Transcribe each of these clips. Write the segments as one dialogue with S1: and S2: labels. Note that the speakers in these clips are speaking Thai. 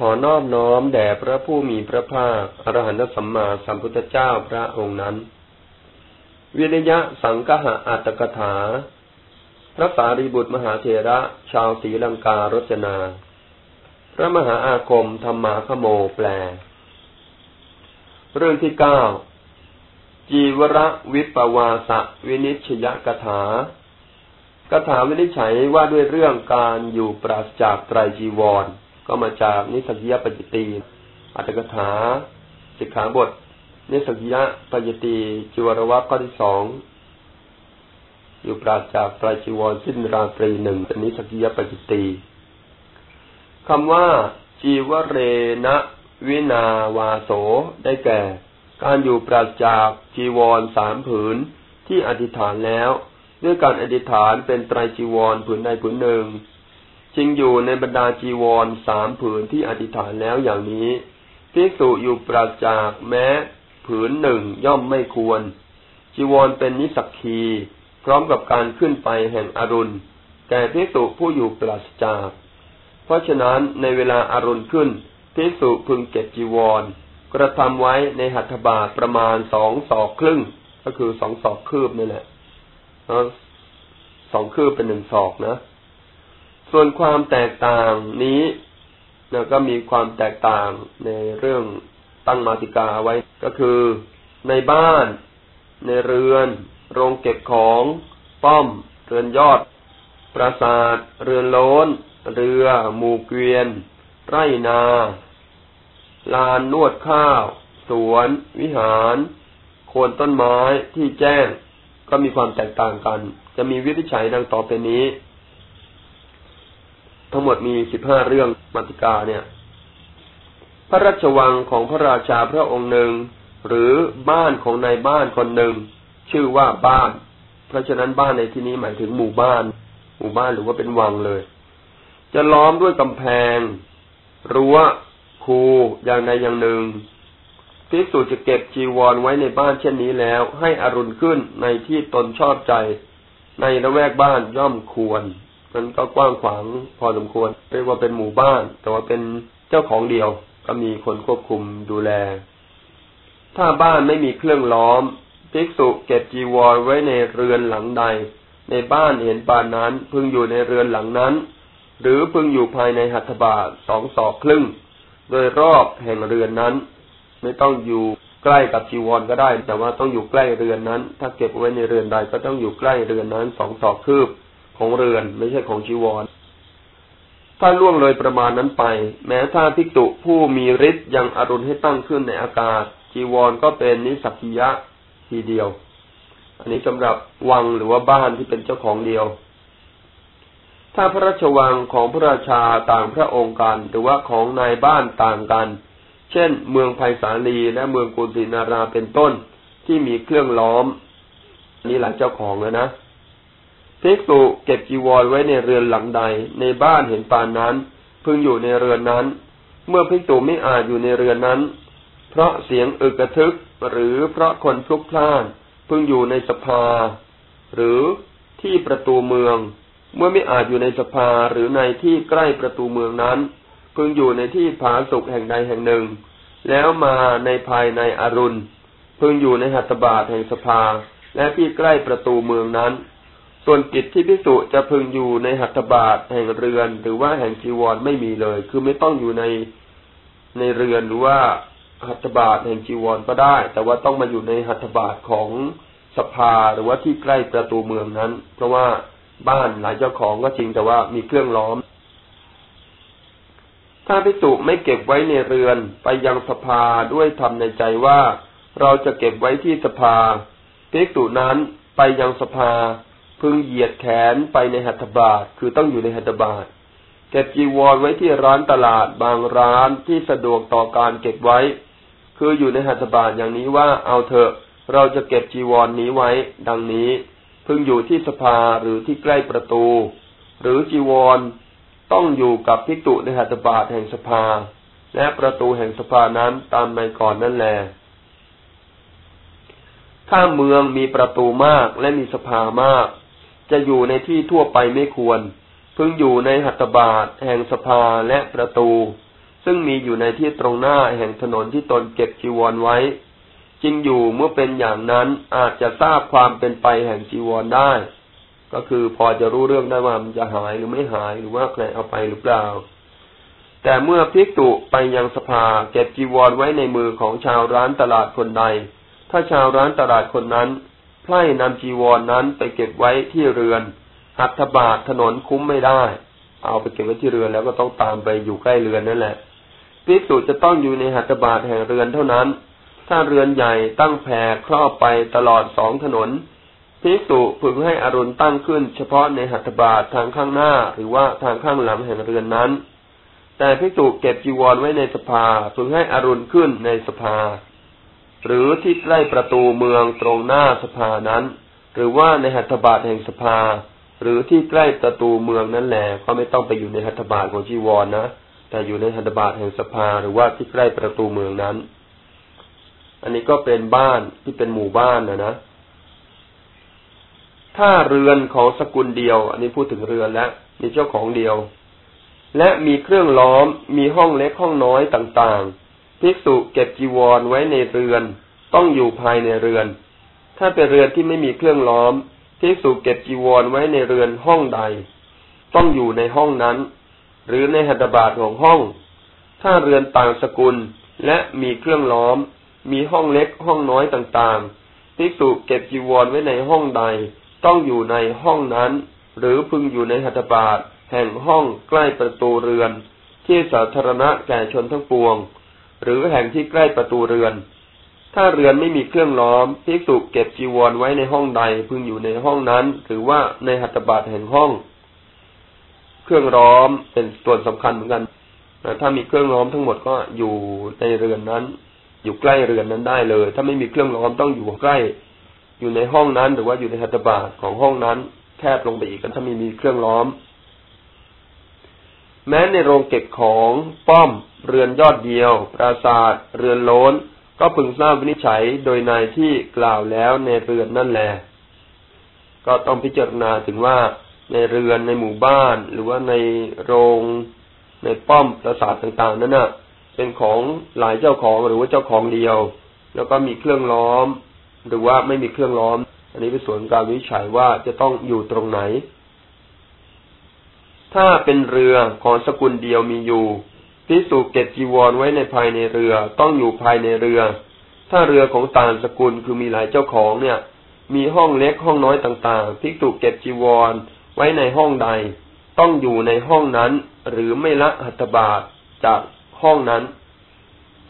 S1: ขอนอบน้อมแด่พระผู้มีพระภาคอรหันตสัมมาสัมพุทธเจ้าพระองค์นั้นวิริยะสังคหะอัตถกถา พระสารีบุตรมหาเถระ ชาวศรีลังการจนา พระมหาอาคมธรรมาขโมแปล เรื่องที่เก้า จีวระวิปวาสวินิชยกถากถาวินิจฉัยว่าด้วยเรื่องการอยู่ปราศจากไตรจีวร ก็มาจากนิสักิยปจิตีอัตถกถาสิกขาบท นิสักิยปจิตีจิวรวัตข้อที่สองอยู่ปราศจากไตรจีวรสิ้นราตรีหนึ่งเป็นนิสักิยปจิตีคำว่า จีวเรนะวินาวาโสได้แก่ การอยู่ปราศจากจีวรสามผืนที่อธิษฐานแล้ว ด้วยการอธิษฐานเป็นไตรจีวรผืนใดผืนหนึ่ง จึงอยู่ในบรรดาจีวรสามผืนที่อธิษฐานแล้วอย่างนี้ภิกษุอยู่ปราจากแม้ผืนหนึ่งย่อมไม่ควร จีวรเป็นนิสักคี พร้อมกับการขึ้นไปแห่งอรุณ แก่ภิกษุผู้อยู่ปราศจาก เพราะฉะนั้นในเวลาอารุณขึ้นภิกษุพึงเก็บจีวร กระทำไว้ในหัตถบาทประมาณสองศอกครึ่ง ก็คือสองศอกคืบนี่แหละสองคืบเป็นหนึ่งศอกนะ ส่วนความแตกต่างนี้นะก็มีความแตกต่างในเรื่องตั้งมาติกาไว้ก็คือในบ้าน ในเรือน โรงเก็บของป้อม เรือนยอด ปราสาท เรือนโลนเรือ หมู่เกวียน ไร่นา ลานนวดข้าว สวน วิหาร โคนต้นไม้ที่แจ้ง ก็มีความแตกต่างกัน จะมีวิธีฉัยดังต่อไปนี้ ทั้งหมดมีสิบห้าเรื่องมัติกาเนี่ย พระราชวังของพระราชาพระองค์หนึ่ง หรือบ้านของนายบ้านคนหนึ่ง ชื่อว่าบ้าน เพราะฉะนั้นบ้านในที่นี้หมายถึงหมู่บ้าน หมู่บ้านหรือว่าเป็นวังเลย จะล้อมด้วยกำแพง รั้วคูอย่างใดอย่างหนึ่งภิกษุจะเก็บจีวรไว้ในบ้านเช่นนี้แล้ว ให้อรุณขึ้นในที่ตนชอบใจ ในละแวกบ้านย่อมควร มันก็กว้างขวางพอสมควรเรียกว่าเป็นหมู่บ้าน แต่ว่าเป็นเจ้าของเดียว ก็มีคนควบคุมดูแล ถ้าบ้านไม่มีเครื่องล้อมภิกษุเก็บจีวรไว้ในเรือนหลังใด ในบ้านเห็นปานนั้น พึงอยู่ในเรือนหลังนั้น หรือพึงอยู่ภายในหัตถบาทสองศอกครึ่ง โดยรอบแห่งเรือนนั้น ไม่ต้องอยู่ใกล้กับจีวรก็ได้ แต่ว่าต้องอยู่ใกล้เรือนนั้น ถ้าเก็บไว้ในเรือนใดก็ต้องอยู่ใกล้เรือนนั้นสองศอกคืบ ของเรือนไม่ใช่ของจีวร ถ้าล่วงเลยประมาณนั้นไป แม้ถ้าภิกษุผู้มีฤทธิ์ยังอรุณให้ตั้งขึ้นในอากาศ จีวรก็เป็นนิสักิยะทีเดียว อันนี้สำหรับวังหรือว่าบ้านที่เป็นเจ้าของเดียว ถ้าพระราชวังของพระราชาต่างพระองค์กัน หรือว่าของนายบ้านต่างกัน เช่น เมืองไผ่สาลีและเมืองกุสินาราเป็นต้นที่มีเครื่องล้อม นี่หลายเจ้าของแล้วนะ ภิกษุเก็บจีวรไว้ในเรือนหลังใด ในบ้านเห็นปานนั้น พึงอยู่ในเรือนนั้น เมื่อภิกษุไม่อาจอยู่ในเรือนนั้น เพราะเสียงอึกระทึกหรือเพราะคนพลุกพล่าน พึงอยู่ในสภา หรือที่ประตูเมือง เมื่อไม่อาจอยู่ในสภาหรือในที่ใกล้ประตูเมืองนั้น พึงอยู่ในที่ผาสุกแห่งใดแห่งหนึ่ง แล้วมาในภายในอรุณ พึงอยู่ในหัตถบาทแห่งสภาและที่ใกล้ประตูเมืองนั้น ส่วนกิจที่พิสุจะพึงอยู่ในหัตถบาทแห่งเรือน หรือว่าแห่งจีวรไม่มีเลย คือไม่ต้องอยู่ในในเรือนหรือว่าหัตถบาทแห่งจีวรก็ได้ แต่ว่าต้องมาอยู่ในหัตถบาทของสภาหรือว่าที่ใกล้ประตูเมืองนั้น เพราะว่าบ้านหลายเจ้าของก็จริงแต่ว่ามีเครื่องล้อม ถ้าพิสุไม่เก็บไว้ในเรือนไปยังสภาด้วยทำในใจว่า เราจะเก็บไว้ที่สภาภิกษุนั้นไปยังสภา พึงเหยียดแขนไปในหัตถบาทคือต้องอยู่ในหัตถบาทเก็บจีวรไว้ที่ร้านตลาดบางร้านที่สะดวกต่อการเก็บไว้ คืออยู่ในหัตถบาทอย่างนี้ว่าเอาเถอะเราจะเก็บจีวรนนี้ไว้ ดังนี้ พึงอยู่ที่สภาหรือที่ใกล้ประตู หรือจีวรต้องอยู่กับพิกุในหัตถบาทแห่งสภา และประตูแห่งสภานั้นตามในก่อนนั่นแหละถ้าเมืองมีประตูมากและมีสภามาก จะอยู่ในที่ทั่วไปไม่ควร พึงอยู่ในหัตถบาทแห่งสภาและประตู ซึ่งมีอยู่ในที่ตรงหน้าแห่งถนนที่ตนเก็บจีวรไว้จริงอยู่เมื่อเป็นอย่างนั้นอาจจะทราบความเป็นไปแห่งจีวรได้ ก็คือพอจะรู้เรื่องได้ว่ามันจะหายหรือไม่หายหรือว่าใครเอาไปหรือเปล่า แต่เมื่อพิกตุไปยังสภาเก็บจีวรไว้ในมือของชาวร้านตลาดคนใด ถ้าชาวร้านตลาดคนนั้น ไพร่นำจีวรนนั้นไปเก็บไว้ที่เรือน หัตถบาทถนนคุ้มไม่ได้ เอาไปเก็บไว้ที่เรือนแล้วก็ต้องตามไปอยู่ใกล้เรือนนั่นแหละพิกตุจะต้องอยู่ในหัตถบาทแห่งเรือนเท่านั้น ถ้าเรือนใหญ่ตั้งแผ่ครอบไปตลอดสองถนนพิสุพึงให้อรุณตั้งขึ้น เฉพาะในหัตถบาททางข้างหน้าหรือว่าทางข้างหลังแห่งเรือนนั้น แต่พิสุเก็บจีวรไว้ในสภาพึงให้อรุณขึ้นในสภา หรือที่ใกล้ประตูเมืองตรงหน้าสภานั้น หรือว่าในหัตถบาทแห่งสภา หรือที่ใกล้ประตูเมืองนั่นแหละก็ไม่ต้องไปอยู่ในหัตถบาทของจีวรนนะแต่อยู่ในหัตถบาทแห่งสภาหรือว่าที่ใกล้ประตูเมืองนั้น อันนี้ก็เป็นบ้านที่เป็นหมู่บ้านนะนะถ้าเรือนของสกุลเดียว อันนี้พูดถึงเรือนแล้วมีเจ้าของเดียว และมีเครื่องล้อมมีห้องเล็กห้องน้อยต่างๆ ภิกษุเก็บจีวรไว้ในเรือน ต้องอยู่ภายในเรือน ถ้าเป็นเรือนที่ไม่มีเครื่องล้อมภิกษุเก็บจีวรไว้ในเรือนห้องใด ต้องอยู่ในห้องนั้น หรือในหัตถบาทของห้อง ถ้าเรือนต่างสกุลและมีเครื่องล้อม มีห้องเล็กห้องน้อยต่างๆภิกษุเก็บจีวรไว้ในห้องใด ต้องอยู่ในห้องนั้น หรือพึงอยู่ในหัตถบาทแห่งห้องใกล้ประตูเรือน ที่สาธารณะแก่ชนทั้งปวง หรือแห่งที่ใกล้ประตูเรือน ถ้าเรือนไม่มีเครื่องล้อมภิกษุเก็บจีวรไว้ในห้องใดพึงอยู่ในห้องนั้นหรือว่าในหัตถบาทแห่งห้อง เครื่องล้อมเป็นส่วนสำคัญเหมือนกันถ้ามีเครื่องล้อมทั้งหมดก็อยู่ในเรือนนั้น อยู่ใกล้เรือนนั้นได้เลย ถ้าไม่มีเครื่องล้อมต้องอยู่ใกล้ อยู่ในห้องนั้น หรือว่าอยู่ในหัตถบาทของห้องนั้นแคบลงไปอีกกันถ้ามีมีเครื่องล้อม แม้ในโรงเก็บของป้อม เรือนยอดเดียว ปราสาทเรือนโล้น ก็พึงทราบวินิจฉัยโดยในที่กล่าวแล้วในเรือนนั่นแหละก็ต้องพิจารณาถึงว่าในเรือนในหมู่บ้าน หรือว่าในโรง ในป้อมปราสาทต่างๆ นั้นน่ะ เป็นของหลายเจ้าของหรือว่าเจ้าของเดียว แล้วก็มีเครื่องล้อม หรือว่าไม่มีเครื่องล้อม อันนี้เป็นส่วนการวิจัยว่าจะต้องอยู่ตรงไหน ถ้าเป็นเรือของสกุลเดียวมีอยู่ พิสูจเก็บจีวรไว้ในภายในเรือ ต้องอยู่ภายในเรือ ถ้าเรือของต่างสกุลคือมีหลายเจ้าของเนี่ย มีห้องเล็กห้องน้อยต่างๆพิสูจเก็บจีวรไว้ในห้องใด ต้องอยู่ในห้องนั้น หรือไม่ละหัตถบาทจากห้องนั้น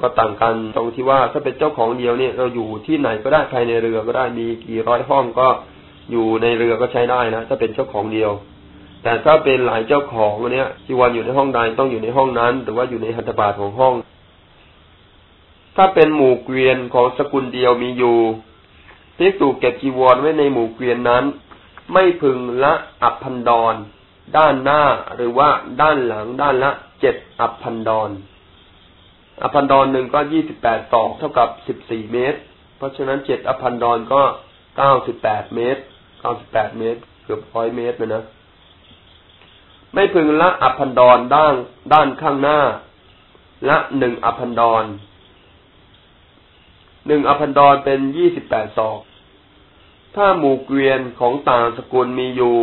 S1: ก็ต่างกันตรงที่ว่าถ้าเป็นเจ้าของเดียวเนี่ยเราอยู่ที่ไหนก็ได้ภายในเรือก็ได้มีกี่ร้อยห้องก็อยู่ในเรือก็ใช้ได้นะถ้าเป็นเจ้าของเดียว แต่ถ้าเป็นหลายเจ้าของเนี่ยจีวรอยู่ในห้องใดต้องอยู่ในห้องนั้น หรือว่าอยู่ในหัตถบาทของห้อง ถ้าเป็นหมู่เกวียนของสกุลเดียวมีอยู่ภิกษุเก็บจีวรไว้ในหมู่เกวียนนั้น ไม่พึงละอัพภันดรด้านหน้าหรือว่าด้านหลังด้านละเจ็ดอัพภันดร อัพภันดรหนึ่งก็ยี่สิบแปดศอกเท่ากับสิบสี่เมตร เพราะฉะนั้นเจ็ดอัพภันดรก็เก้าสิบแปดเมตรเก้าสิบแปดเมตร เกือบร้อยเมตรเลยนะ ไม่พึงละอัพภันดรด้านด้านข้างหน้า ละหนึ่งอัพภันดรหนึ่งอพันดอนเป็นยี่สิบแปดศอก ถ้าหมู่เกวียนของต่างสกุลมีอยู่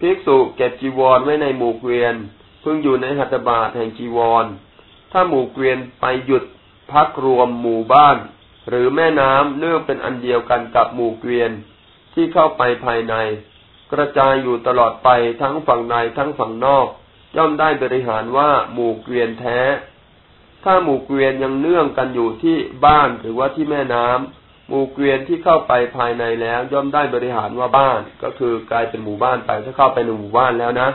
S1: ภิกษุเก็บจีวรไว้ในหมู่เกวียน พึงอยู่ในหัตถบาทแห่งจีวร ถ้าหมู่เกวียนไปหยุดพักรวมหมู่บ้าน หรือแม่น้ำเนื่องเป็นอันเดียวกันกับหมู่เกวียนที่เข้าไปภายใน กระจายอยู่ตลอดไปทั้งฝั่งในทั้งฝั่งนอก ย่อมได้บริหารว่าหมู่เกวียนแท้ ถ้าหมู่เกวียนยังเนื่องกันอยู่ที่บ้านหรือว่าที่แม่น้ำหมู่เกวียนที่เข้าไปภายในแล้ว ย่อมได้บริหารว่าบ้านก็คือกลายเป็นหมู่บ้านไปถ้าเข้าไปในหมู่บ้านแล้วนะ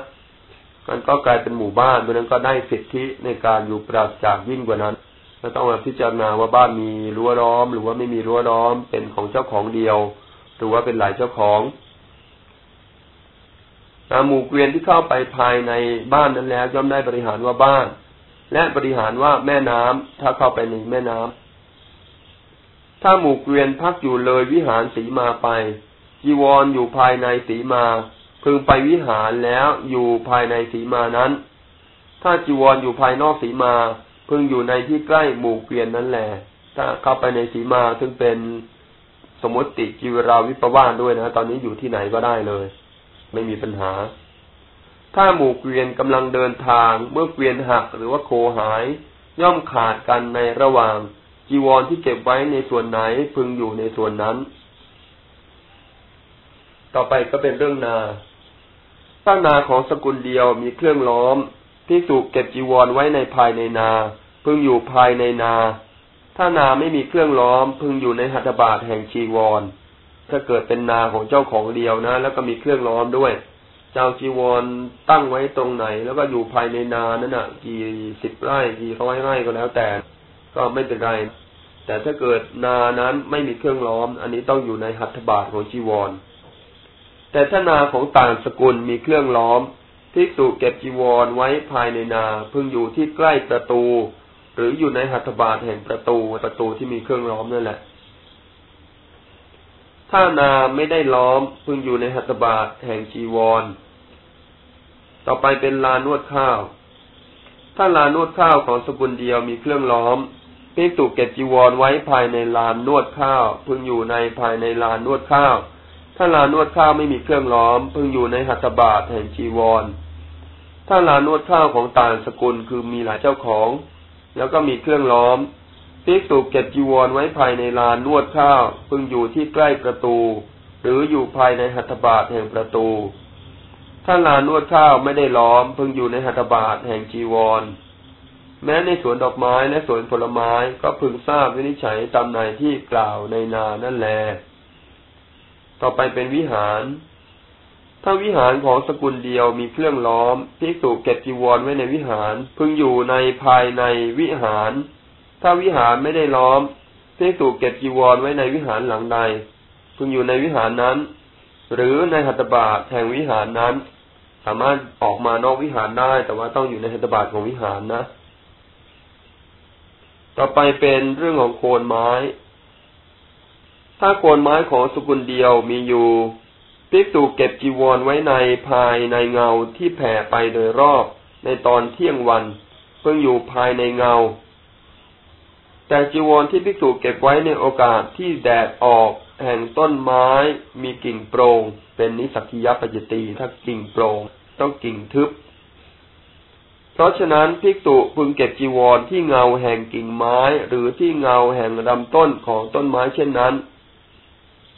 S1: มันก็กลายเป็นหมู่บ้านเพราะนั้นก็ได้สิทธิในการอยู่ปราศจากยิ่งกว่านั้นก็ต้องมาพิจารณาว่าบ้านมีรั้วล้อม หรือว่าไม่มีรั้วล้อมเป็นของเจ้าของเดียว หรือว่าเป็นหลายเจ้าของ หมู่เกวียนที่เข้าไปภายในบ้านนั้นแล้วย่อมได้บริหารว่าบ้าน และบริหารว่าแม่น้ำถ้าเข้าไปในแม่น้ำถ้าหมู่เกวียนพักอยู่เลยวิหารสีมาไปจีวรออยู่ภายในสีมา พึงไปวิหารแล้วอยู่ภายในสีมานั้น ถ้าจีวรออยู่ภายนอกสีมา พึงอยู่ในที่ใกล้หมู่เกวียนนั่นแหละถ้าเข้าไปในสีมาซึ่งเป็นสมมติจิวราวิปวานด้วยนะ ตอนนี้อยู่ที่ไหนก็ได้เลย ไม่มีปัญหา ถ้าหมู่เกวียนกำลังเดินทาง เมื่อเกวียนหักหรือว่าโคหาย ย่อมขาดกันในระหว่าง จีวรที่เก็บไว้ในส่วนไหนพึงอยู่ในส่วนนั้น ต่อไปก็เป็นเรื่องนาถ้านาของสกุลเดียวมีเครื่องล้อมพิสุเก็บจีวรไว้ในภายในนา พึงอยู่ภายในนา ถ้านาไม่มีเครื่องล้อม พึงอยู่ในหัตถบาทแห่งจีวร ถ้าเกิดเป็นนาของเจ้าของเดียวนะ แล้วก็มีเครื่องล้อมด้วย เจ้าจีวรตั้งไว้ตรงไหน แล้วก็อยู่ภายในนานั่นน่ะ กี่สิบไร่กี่ร้อยไร่ก็แล้วแต่ ก็ไม่เป็นไร แต่ถ้าเกิดนานั้นไม่มีเครื่องล้อม อันนี้ต้องอยู่ในหัตถบาทของจีวร แต่ถ้านาของต่างสกุลมีเครื่องล้อมภิกษุเก็บจีวรไว้ภายในนาพึงอยู่ที่ใกล้ประตู หรืออยู่ในหัตถบาทแห่งประตูประตูที่มีเครื่องล้อมนั่นแหละ ถ้านาไม่ได้ล้อมพึงอยู่ในหัตถบาทแห่งจีวร ต่อไปเป็นลานนวดข้าว ถ้าลานนวดข้าวของสกุลเดียวมีเครื่องล้อมภิกษุเก็บจีวรไว้ภายในลานนวดข้าว พึงอยู่ในภายในลานนวดข้าว ถ้าลานวดข้าวไม่มีเครื่องล้อม พึงอยู่ในหัตถบาทแห่งจีวร ถ้าลานวดข้าวของต่างสกุลคือมีหลายเจ้าของ แล้วก็มีเครื่องล้อม ภิกษุเก็บจีวรไว้ภายในลานนวดข้าวพึงอยู่ที่ใกล้ประตู หรืออยู่ภายในหัตถบาทแห่งประตู ถ้าลานนวดข้าวไม่ได้ล้อม พึงอยู่ในหัตถบาทแห่งจีวร แม้ในสวนดอกไม้และสวนผลไม้ก็พึงทราบวินิจฉัยตามในที่กล่าวในนานั่นแหละต่อไปเป็นวิหารถ้าวิหารของสกุลเดียวมีเครื่องล้อมภิกษุเก็บจีวรไว้ในวิหาร พึงอยู่ในภายในวิหาร ถ้าวิหารไม่ได้ล้อมภิกษุเก็บจีวรไว้ในวิหารหลังใดพึงอยู่ในวิหารนั้น หรือในหัตถบาทแห่งวิหารนั้น สามารถออกมานอกวิหารได้ แต่ว่าต้องอยู่ในหัตถบาทของวิหารนะ ต่อไปเป็นเรื่องของโคนไม้ ถ้าโคนไม้ของสกุลเดียวมีอยู่ภิกษุเก็บจีวรไว้ในภายในเงาที่แผ่ไปโดยรอบในตอนเที่ยงวัน เพิ่งอยู่ภายในเงา แต่จีวรที่ภิกษุเก็บไว้ในโอกาสที่แดดออกแห่งต้นไม้มีกิ่งโปรง่งเป็นนิสักิยปัจตีถ้ากิ่งโปรง่งต้องกิ่งทึบ เพราะฉะนั้นภิกษุพึงเก็บจีวรที่เงาแห่งกิ่งไม้ หรือที่เงาแห่งลำต้นของต้นไม้เช่นนั้น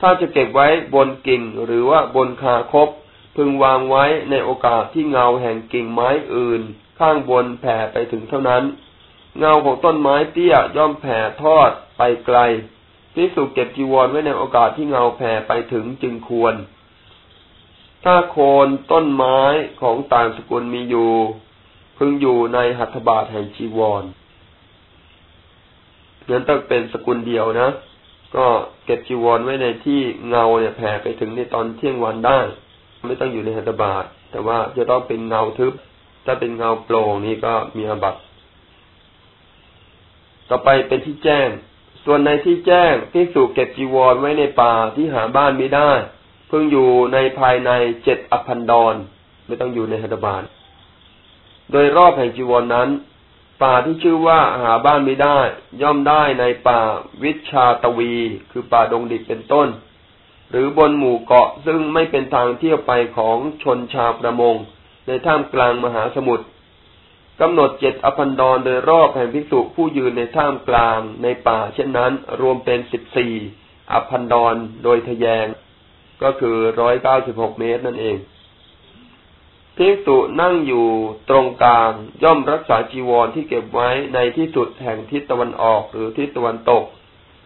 S1: ถ้าจะเก็บไว้บนกิ่งหรือว่าบนคาคบ พึงวางไว้ในโอกาสที่เงาแห่งกิ่งไม้อื่น ข้างบนแผ่ไปถึงเท่านั้น เงาของต้นไม้เตี้ยย่อมแผ่ทอดไปไกลพิสุเก็บจีวรไว้ในโอกาสที่เงาแผ่ไปถึงจึงควร ถ้าโคนต้นไม้ของต่างสกุลมีอยู่ พึงอยู่ในหัตถบาทแห่งจีวรนั้นต้องเป็นสกุลเดียวนะ ก็เก็บจีวรไว้ในที่เงาเนี่ยแผ่ไปถึงในตอนเที่ยงวันได้ ไม่ต้องอยู่ในหัตถบาท แต่ว่าจะต้องเป็นเงาทึบ ถ้าเป็นเงาโปร่งนี้ก็มีอบัต ต่อไปเป็นที่แจ้ง ส่วนในที่แจ้งที่สูเก็บจีวรไว้ในป่าที่หาบ้านไม่ได้ เพิ่งอยู่ในภายในเจ็ดอพันดรไม่ต้องอยู่ในหัตบาทโดยรอบแห่งจีวรนนั้น ป่าที่ชื่อว่าหาบ้านไม่ได้ ย่อมได้ในป่าวิชาตวี คือป่าดงดิบเป็นต้น หรือบนหมู่เกาะซึ่งไม่เป็นทางเที่ยวไปของชนชาวประมง ในท่ามกลางมหาสมุทร กำหนดเจ็ดอภันดรโดยรอบแห่งภิกษุผู้ยืนในท่ามกลางในป่า เช่นนั้น รวมเป็นสิบสี่อภันดรโดยทแยง ก็คือร้อยเก้าสิบหกเมตรนั่นเองภิกษุนั่งอยู่ตรงกลางย่อมรักษาจีวรที่เก็บไว้ในที่สุดแห่งทิศตะวันออกหรือทิศตะวันตก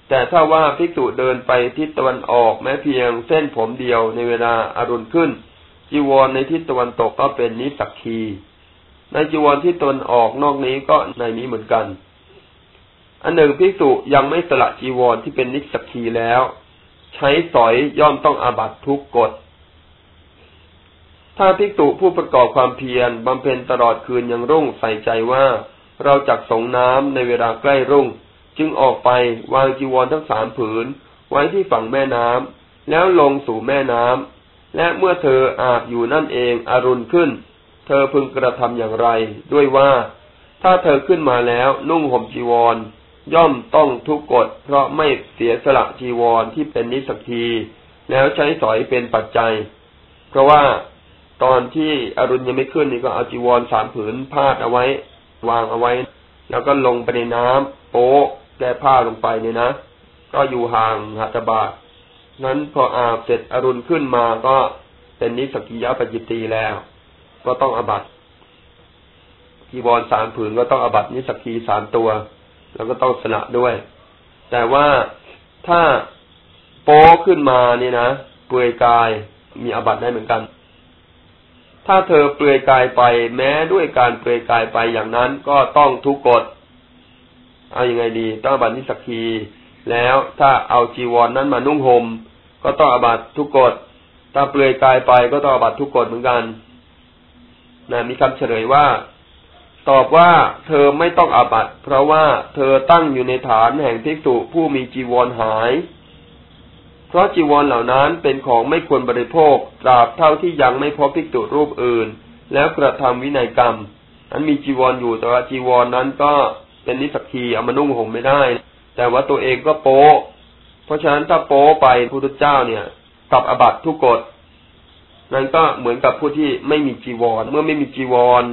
S1: แต่ถ้าว่าภิกษุเดินไปทิศตะวันออกแม้เพียงเส้นผมเดียวในเวลาอารุณขึ้น จีวรในทิศตะวันตกก็เป็นนิสักคี ในจีวรที่ตนออกนอกนี้ก็ในนี้เหมือนกัน อันหนึ่งภิกษุยังไม่สละจีวรที่เป็นนิสักคีแล้ว ใช้สอยย่อมต้องอาบัตทุกกฎ ถ้าภิกษุผู้ประกอบความเพียรบำเพ็ญตลอดคืนยังรุ่งใส่ใจว่า เราจักสงน้ำในเวลาใกล้รุ่ง จึงออกไปวางจีวรทั้งสามผืน ไว้ที่ฝั่งแม่น้ำแล้วลงสู่แม่น้ำและเมื่อเธออาบอยู่นั่นเองอรุณขึ้น ธอพึงกระทำอย่างไร ด้วยว่า ถ้าเธอขึ้นมาแล้วนุ่งห่มจีวร ย่อมต้องทุกกฎเพราะไม่เสียสละจีวรที่เป็นนิสกีแล้วใช้สอยเป็นปัจจัย เพราะว่าตอนที่อรุณยังไม่ขึ้นนี่ก็เอาจีวรสามผืนพาดเอาไว้ วางเอาไว้ แล้วก็ลงไปในน้ำโป๊ะแก้ผ้าลงไปเนี่ยนะ ก็อยู่ห่างหัตถบาทนั้นพออาบเสร็จอรุณขึ้นมาก็เป็นนิสกิยะปจิตีแล้ว ก็ต้องอบัตจีวรสามผืนก็ต้องอบัตนิสกีสามตัว แล้วก็ต้องสละด้วย แต่ว่าถ้าโป้ขึ้นมาเนี่ยนะเปลือยกายมีอบัตได้เหมือนกัน ถ้าเธอเปลือยกายไปแม้ด้วยการเปลือยกายไปอย่างนั้นก็ต้องทุกกฎเอาอยัางไงดี ต้องอบัตนิสกีแล้วถ้าเอาจีวรนนั้นมานุ่งหม่มก็ต้องอบัตทุกกฎถ้าเปลือยกายไปก็ต้องอบัตทุกกฎเหมือนกัน นะมีคำเฉลยว่า ตอบว่าเธอไม่ต้องอาบัตเพราะว่าเธอตั้งอยู่ในฐานแห่งภิกษุผู้มีจีวรหาย เพราะจีวรเหล่านั้นเป็นของไม่ควรบริโภคตราบเท่าที่ยังไม่พบภิกษุรูปอื่น แล้วกระทำวินัยกรรมอันมีจีวรออยู่แต่ว่าจีวรนนั้นก็เป็นนิสกีเอามานุ่งห่มไม่ได้ แต่ว่าตัวเองก็โป๊เพราะฉะนั้นถ้าโป๊ไปพระพุทธเจ้าเนี่ยกับอบัตทุกกฎ นั่นก็เหมือนกับผู้ที่ไม่มีจีวร เมื่อไม่มีจีวร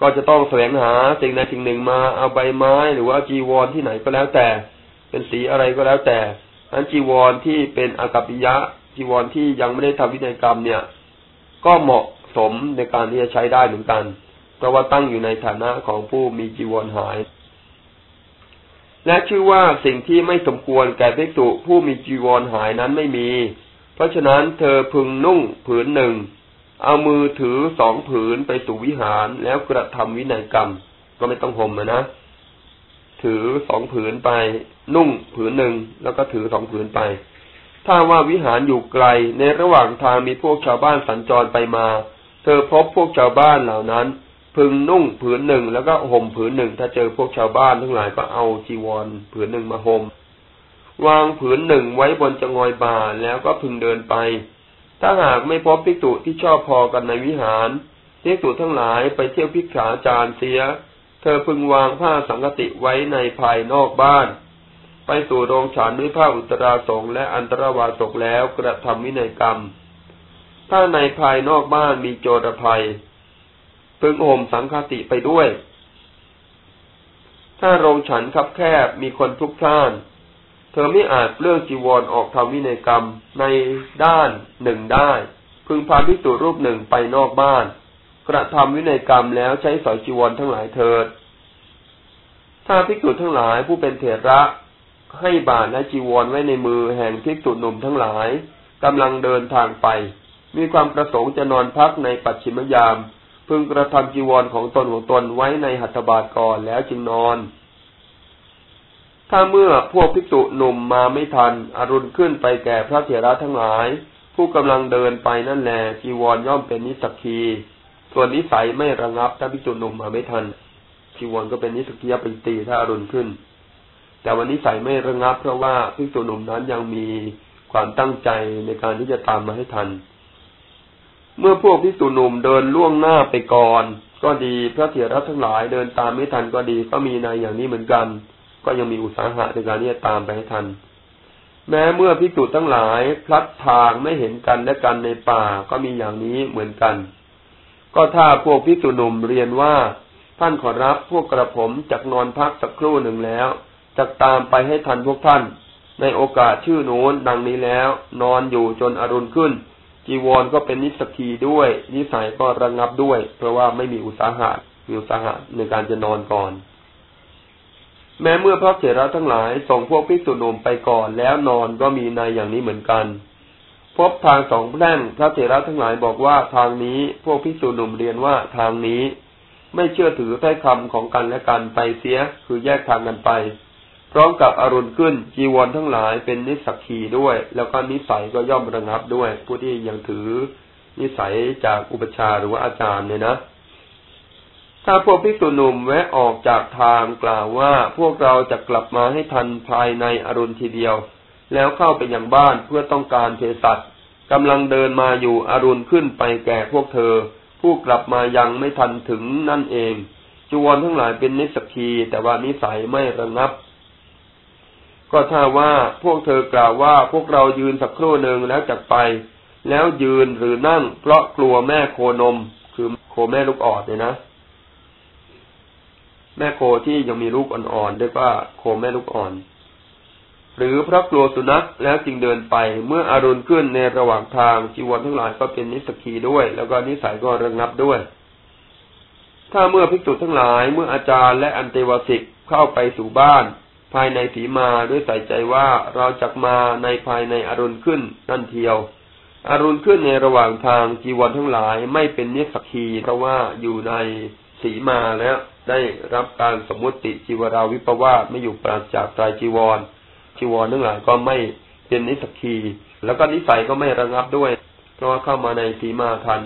S1: ก็จะต้องแสวงหาสิ่งใดสิ่งหนึ่งมาเอาใบไม้หรือว่าจีวรที่ไหนก็แล้วแต่ เป็นสีอะไรก็แล้วแต่นั้นจีวรที่เป็นอากัปปิยะจีวรที่ยังไม่ได้ทำวินัยกรรมเนี่ย ก็เหมาะสมในการที่จะใช้ได้เหมือนกัน เพราะว่าตั้งอยู่ในฐานะของผู้มีจีวรหาย และชื่อว่าสิ่งที่ไม่สมควรแก่ภิกษุผู้มีจีวรหายนั้นไม่มี ราะฉะนั้นเธอพึงนุ่งผืนหนึ่ง เอามือถือสองผืนไปสู่วิหารแล้วกระทำวินัยกรรม ก็ไม่ต้องห่มนะ ถือสองผืนไป นุ่งผืนหนึ่งแล้วก็ถือสองผืนไป ถ้าว่าวิหารอยู่ไกลในระหว่างทางมีพวกชาวบ้านสัญจรไปมา เธอพบพวกชาวบ้านเหล่านั้น พึงนุ่งผืนหนึ่งแล้วก็ห่มผืนหนึ่งถ้าเจอพวกชาวบ้านทั้งหลายก็เอาจีวรผืนหนึ่งมาห่ม วางผืนหนึ่งไว้บนจงอยบาแล้วก็พึงเดินไป ถ้าหากไม่พบภิกษุที่ชอบพอกันในวิหารภิกษุทั้งหลายไปเที่ยวพิกขาจารเสีย เธอพึงวางผ้าสังกติไว้ในภายนอกบ้าน ไปสู่โรงฉันด้วยผ้าอุตราสงและอันตรวาสกแล้วกระทำวินัยกรรม ถ้าในภายนอกบ้านมีโจรภัย พึงห่มสังคติไปด้วย ถ้าโรงฉันคับแคบมีคนทุกท่าน เธอไม่อาจเลือกจีวรออกทำวินัยกรรมในด้านหนึ่งได้ พึงพาพิสูรูปหนึ่งไปนอกบ้าน กระทำวินัยกรรมแล้วใช้สอยจีวรทั้งหลายเถิด ถ้าพิสูจทั้งหลายผู้เป็นเถระให้บาตรและจีวรไว้ในมือแห่งพิสูจหนุ่มทั้งหลายกำลังเดินทางไป มีความประสงค์จะนอนพักในปัจฉิมยาม พึงกระทำจีวรของตนของตนไว้ในหัตถบาทก่อนแล้วจึงนอน ถ้าเมื่อพวกภิกษุหนุ่มมาไม่ทัน อรุณขึ้นไปแก่พระเถระทั้งหลาย ผู้กำลังเดินไปนั่นแหละจีวรย่อมเป็นนิสกีส่วนนิสัยไม่ระงับถ้าภิกษุหนุ่มมาไม่ทันจีวรก็เป็นนิสกียปิตีถ้าอรุณขึ้น แต่วันนี้ใสไม่ระงับ เพราะว่าภิกษุหนุ่มนั้นยังมีความตั้งใจในการที่จะตามมาให้ทัน เมื่อพวกภิกษุหนุ่มเดินล่วงหน้าไปก่อน ก็ดีพระเถระทั้งหลายเดินตามไม่ทันก็ดีก็มีในอย่างนี้เหมือนกัน ก็ยังมีอุตสาหะในการที่จะตามไปให้ทัน แม้เมื่อพิจุทั้งหลายพลัดทางไม่เห็นกันและกันในป่าก็มีอย่างนี้เหมือนกัน ก็ถ้าพวกพิจุหนุ่มเรียนว่าท่านขอรับพวกกระผมจากนอนพักสักครู่หนึ่งแล้วจะตามไปให้ทันพวกท่าน ในโอกาสชื่อโน้นดังนี้แล้ว นอนอยู่จนอรุณขึ้น จีวรก็เป็นนิสกีด้วย นิสัยก็ระงับด้วย เพราะว่าไม่มีอุตสาหะมีอุตสาหะในการจะนอนก่อน แม้เมื่อพระเถระทั้งหลายส่งพวกภิกษุหนุ่มไปก่อนแล้วนอนก็มีในอย่างนี้เหมือนกัน พบทางสองแพร่งพระเถระทั้งหลายบอกว่าทางนี้พวกภิกษุหนุ่มเรียนว่าทางนี้ ไม่เชื่อถือท้คำของกันและกันไปเสียคือแยกทางกันไป พร้อมกับอรุณขึ้นจีวรทั้งหลายเป็นนิสักขีด้วย แล้วก็นิสัยก็ย่อมระงับด้วย ผู้ที่ยังถือนิสัยจากอุปชาหรือว่าอาจารย์เนี่ยนะ ถ้าพวกภิกษุหนุ่มแวะออกจากทางกล่าวว่าพวกเราจะกลับมาให้ทันภายในอรุณทีเดียว แล้วเข้าไปยังบ้านเพื่อต้องการเภสัชกำลังเดินมาอยู่อรุณขึ้นไปแก่พวกเธอ ผู้กลับมายังไม่ทันถึงนั่นเองจวรทั้งหลายเป็นนิสกีแต่ว่านิสัยไม่ระงับ ก็ถ้าว่าพวกเธอกล่าวว่าพวกเรายืนสักครู่หนึ่งแล้วจักไป แล้วยืนหรือนั่งเพราะกลัวแม่โคนม คือโคแม่ลูกออนเนี่ยนะ แม่โคที่ยังมีลูกอ่อนๆเรียกว่าโคแม่ลูกอ่อน หรือพระกลัวสุนัขแล้วจึงเดินไปเมื่ออารุณขึ้นในระหว่างทางจีวรทั้งหลายก็เป็นนิสกีด้วย แล้วก็นิสัยก็ระงับด้วย ถ้าเมื่อภิกษุทั้งหลายเมื่ออาจารย์และอันเตวสิกเข้าไปสู่บ้าน ภายในสีมาด้วยใส่ใจว่าเราจะมาในภายในอรุณขึ้นนั่นเทียวอรุณขึ้นในระหว่างทางจีวรทั้งหลายไม่เป็นเนสกีเพราะว่าอยู่ใน สีมาแล้ว ได้รับการสมมติจีวราวิปวาสไม่อยู่ปราศจากใจจีวร จีวรทั้งหลายก็ไม่เป็นนิสกีแล้วก็นิสัยก็ไม่ระงับด้วย เพราะว่าเข้ามาในสีมาทัน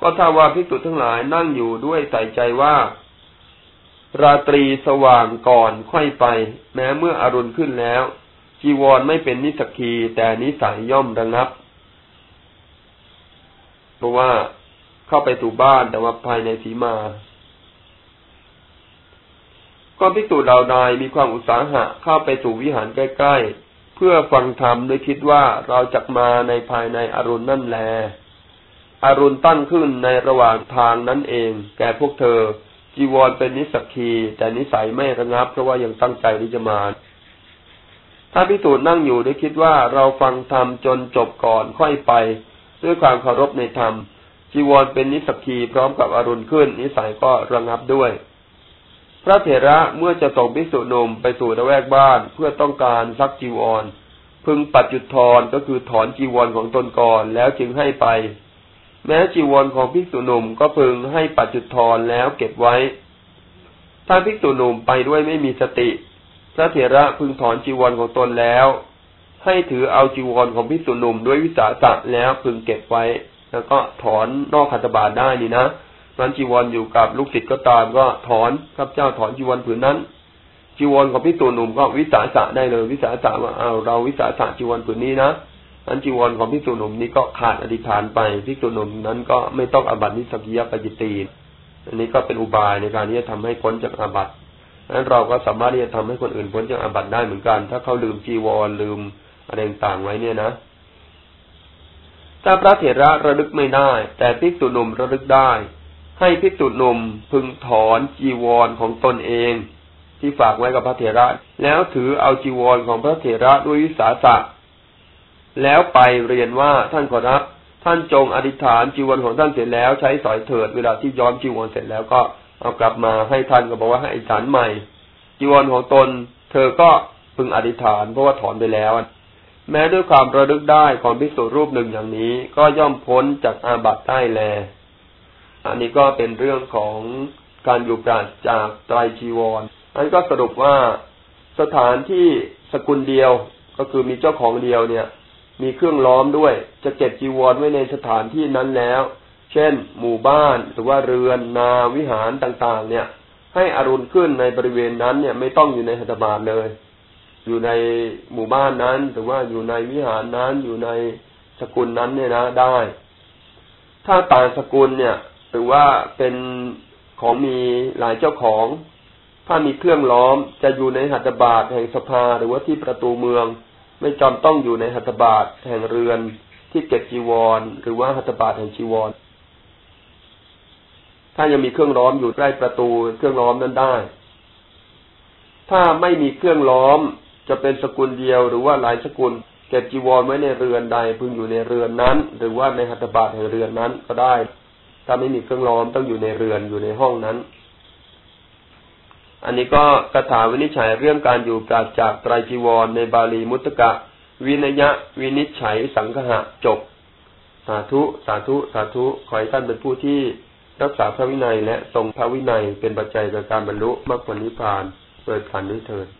S1: ก็ถ้าว่าภิกษุทั้งหลายนั่งอยู่ด้วยใส่ใจว่า ราตรีสว่างก่อนค่อยไป แม้เมื่ออรุณขึ้นแล้ว จีวรไม่เป็นนิสกีแต่นิสัยย่อมระงับ เพราะว่า เข้าไปสู่บ้านแต่ว่าภายในสีมา ก็ภิกษุเหล่าใดมีความอุตสาหะเข้าไปสู่วิหารใกล้ ๆ เพื่อฟังธรรมโดยคิดว่าเราจะมาในภายในอรุณนั่นแล อรุณตั้งขึ้นในระหว่างทางนั้นเอง แก่พวกเธอ จีวรเป็นนิสักี แต่นิสัยไม่ระงับเพราะว่ายังตั้งใจที่จะมาถ้าพิสูจน์นั่งอยู่ได้คิดว่าเราฟังธรรมจนจบก่อนค่อยไป ด้วยความเคารพในธรรม จีวรเป็นนิสกีพร้อมกับอรุณขึ้น นิสัยก็ระงับด้วย พระเถระเมื่อจะส่งพิสุนมไปสู่ระแวกบ้านเพื่อต้องการซักจีวร พึงปัดจุดทอนก็คือถอนจีวรของตนก่อนแล้วจึงให้ไป แม้จีวรของภิกษุหนุ่มก็พึงให้ปัจจุดทรแล้วเก็บไว้ ถ้าภิกษุหนุ่มไปด้วยไม่มีสติ พระเถระพึงถอนจีวรของตนแล้ว ให้ถือเอาจีวรของภิกษุหนุ่มด้วยวิสาสะแล้วพึงเก็บไว้ แล้วก็ถอนนอกคัตบาทได้นี่นะนั้นจีวรอยู่กับลูกศิษย์ก็ตามก็ถอนข้าพเจ้าถอนจีวรผืนนั้น จีวรของภิกษุหนุ่มก็วิสาสะได้เลย วิสาสะว่าเอาเราวิสาสะจีวรผืนนี้นะอันจีวรของพิกษุหนุ่มนี้ก็ขาดอธิษฐานไปพิกษุหนุ่มนั้นก็ไม่ต้องอาบัตินิสกิยปจิตีอันนี้ก็เป็นอุบายในการที่จะทำให้พ้นจากอาบัตินั้นเราก็สามารถที่จะทำให้คนอื่นพ้นจากอาบัติได้เหมือนกัน ถ้าเขาลืมจีวรลืมอะไรต่างไว้เนี่ยนะ ถ้าพระเถระระลึกไม่ได้ แต่พิกษุหนุ่มระลึกได้ ให้พิกษุหนุ่มพึงถอนจีวรของตนเอง ที่ฝากไว้กับพระเถระ แล้วถือเอาจีวรของพระเถระด้วยวิสาสะแล้วไปเรียนว่าท่านขอรับ ท่านจงอธิษฐานจีวรของท่านเสร็จแล้วใช้สอยเถิดเวลาที่ย้อมจีวรเสร็จแล้วก็เอากลับมาให้ท่านก็บอกว่าให้อธิษฐานใหม่จีวรของตน เธอก็พึงอธิษฐานเพราะว่าถอนไปแล้ว แม้ด้วยความระลึกได้ของพิสูรรูปหนึ่งอย่างนี้ ก็ย่อมพ้นจากอาบัติได้แล อันนี้ก็เป็นเรื่องของการอยู่ปราศจากไตรจีวรอันก็สรุปว่าสถานที่สกุลเดียวก็คือมีเจ้าของเดียวเนี่ย มีเครื่องล้อมด้วย จะเก็บจีวรไว้ในสถานที่นั้นแล้ว เช่น หมู่บ้านหรือว่าเรือนนาวิหารต่างๆ เนี่ย ให้อรุณขึ้นในบริเวณนั้นเนี่ยไม่ต้องอยู่ในหัตถบาทเลย อยู่ในหมู่บ้านนั้นหรือว่าอยู่ในวิหารนั้นอยู่ในสกุลนั้นเนี่ยนะได้ ถ้าต่างสกุลเนี่ยหรือว่าเป็นของมีหลายเจ้าของ ถ้ามีเครื่องล้อมจะอยู่ในหัตถบาทแห่งสภาหรือว่าที่ประตูเมือง ไม่จำต้องอยู่ในหัตถบาทแห่งเรือนที่เก็บจีวร หรือว่าหัตถบาทแห่งจีวร ถ้ายังมีเครื่องล้อมอยู่ใกล้ประตูเครื่องล้อมนั้นได้ ถ้าไม่มีเครื่องล้อม จะเป็นสกุลเดียวหรือว่าหลายสกุลเก็บจีวรไว้ในเรือนใดพึงอยู่ในเรือนนั้น หรือว่าในหัตถบาทแห่งเรือนนั้นก็ได้ ถ้าไม่มีเครื่องล้อมต้องอยู่ในเรือนอยู่ในห้องนั้น อันนี้ก็คาถาวินิจฉัยเรื่องการอยู่ปราศจากไตรจีวรในบาลีมุตตะวินยะ วินิจฉัยสังหะจบ สาธุสาธุสาธุขอให้ท่านเป็นผู้ที่รักษาพระวินัยและทรงพระวินัยเป็นปัจจัยในการบรรลุมรรคผลนิพพานโดยผ่านนี้เถิด